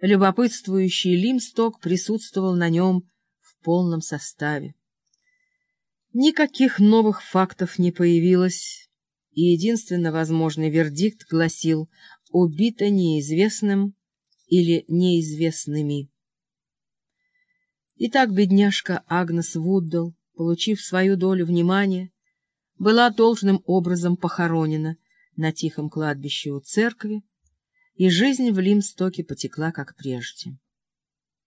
любопытствующий Лимсток присутствовал на нем в полном составе. Никаких новых фактов не появилось, и единственно возможный вердикт гласил «убито неизвестным или неизвестными». Итак, бедняжка Агнес Вуддл, получив свою долю внимания, была должным образом похоронена на тихом кладбище у церкви, и жизнь в Лимстоке потекла как прежде.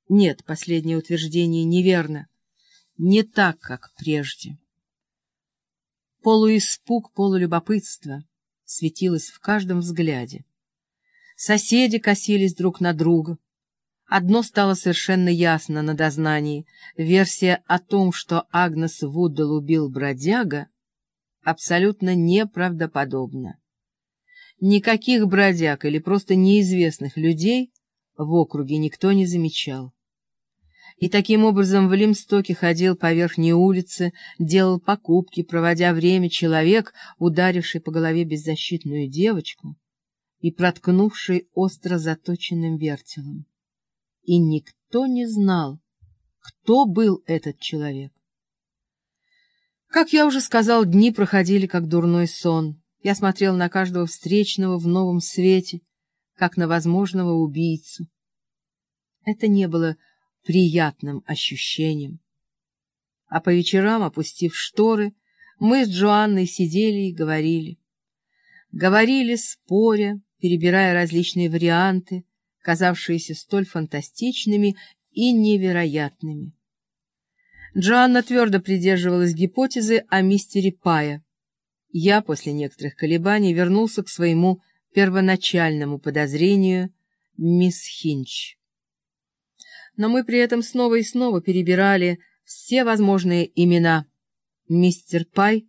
Нет, последнее утверждение неверно. Не так, как прежде. Полуиспуг, полулюбопытство светилось в каждом взгляде. Соседи косились друг на друга. Одно стало совершенно ясно на дознании. Версия о том, что Агнес Вуддал убил бродяга, абсолютно неправдоподобна. Никаких бродяг или просто неизвестных людей в округе никто не замечал. И таким образом в Лимстоке ходил по верхней улице, делал покупки, проводя время человек, ударивший по голове беззащитную девочку и проткнувший остро заточенным вертелом. И никто не знал, кто был этот человек. Как я уже сказал, дни проходили как дурной сон. Я смотрел на каждого встречного в новом свете, как на возможного убийцу. Это не было приятным ощущением. А по вечерам, опустив шторы, мы с Джоанной сидели и говорили. Говорили, споря, перебирая различные варианты, казавшиеся столь фантастичными и невероятными. Джоанна твердо придерживалась гипотезы о мистере Пая — я после некоторых колебаний вернулся к своему первоначальному подозрению мисс Хинч. Но мы при этом снова и снова перебирали все возможные имена. Мистер Пай,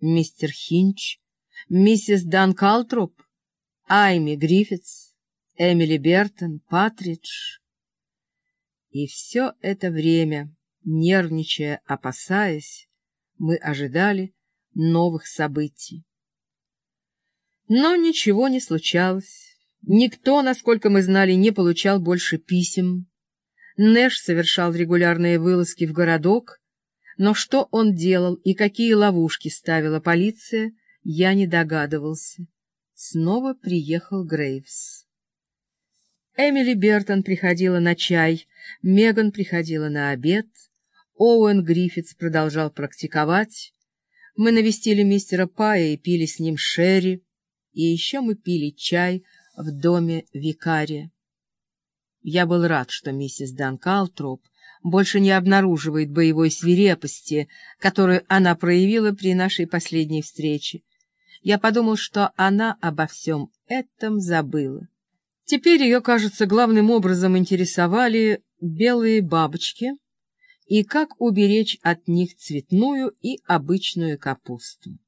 мистер Хинч, миссис Дан Калтроп, Айми Гриффитс, Эмили Бертон, Патридж. И все это время, нервничая, опасаясь, мы ожидали, новых событий. Но ничего не случалось. Никто, насколько мы знали, не получал больше писем. Нэш совершал регулярные вылазки в городок, но что он делал и какие ловушки ставила полиция, я не догадывался. Снова приехал Грейвс. Эмили Бертон приходила на чай, Меган приходила на обед, Оуэн Гриффитс продолжал практиковать, мы навестили мистера Пая и пили с ним шерри, и еще мы пили чай в доме викария. Я был рад, что миссис Дан Калтроп больше не обнаруживает боевой свирепости, которую она проявила при нашей последней встрече. Я подумал, что она обо всем этом забыла. Теперь ее, кажется, главным образом интересовали белые бабочки — и как уберечь от них цветную и обычную капусту.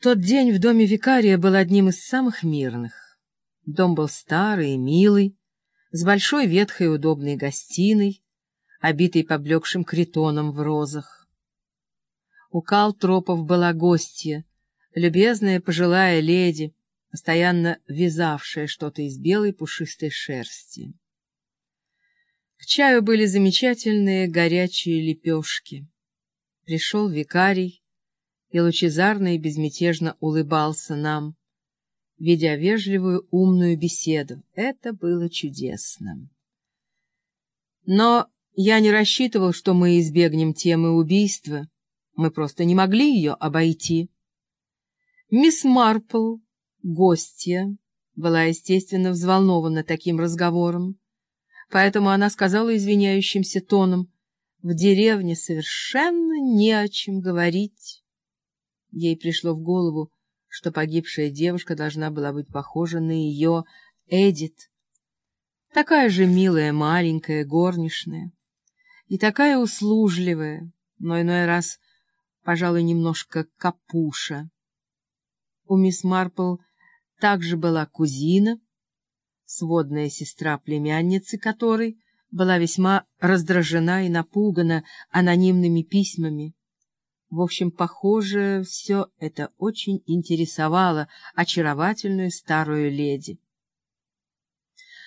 Тот день в доме викария был одним из самых мирных. Дом был старый и милый, с большой ветхой удобной гостиной, обитой поблекшим критоном в розах. У Калтропов была гостья, любезная пожилая леди, постоянно вязавшая что-то из белой пушистой шерсти. К чаю были замечательные горячие лепешки. Пришел викарий и лучезарно и безмятежно улыбался нам, ведя вежливую умную беседу. Это было чудесно. Но я не рассчитывал, что мы избегнем темы убийства. Мы просто не могли ее обойти. Мисс Марпл, гостья, была, естественно, взволнована таким разговором поэтому она сказала извиняющимся тоном, «В деревне совершенно не о чем говорить». Ей пришло в голову, что погибшая девушка должна была быть похожа на ее Эдит, такая же милая маленькая горничная и такая услужливая, но иной раз, пожалуй, немножко капуша. У мисс Марпл также была кузина, сводная сестра племянницы которой была весьма раздражена и напугана анонимными письмами. В общем, похоже, все это очень интересовало очаровательную старую леди.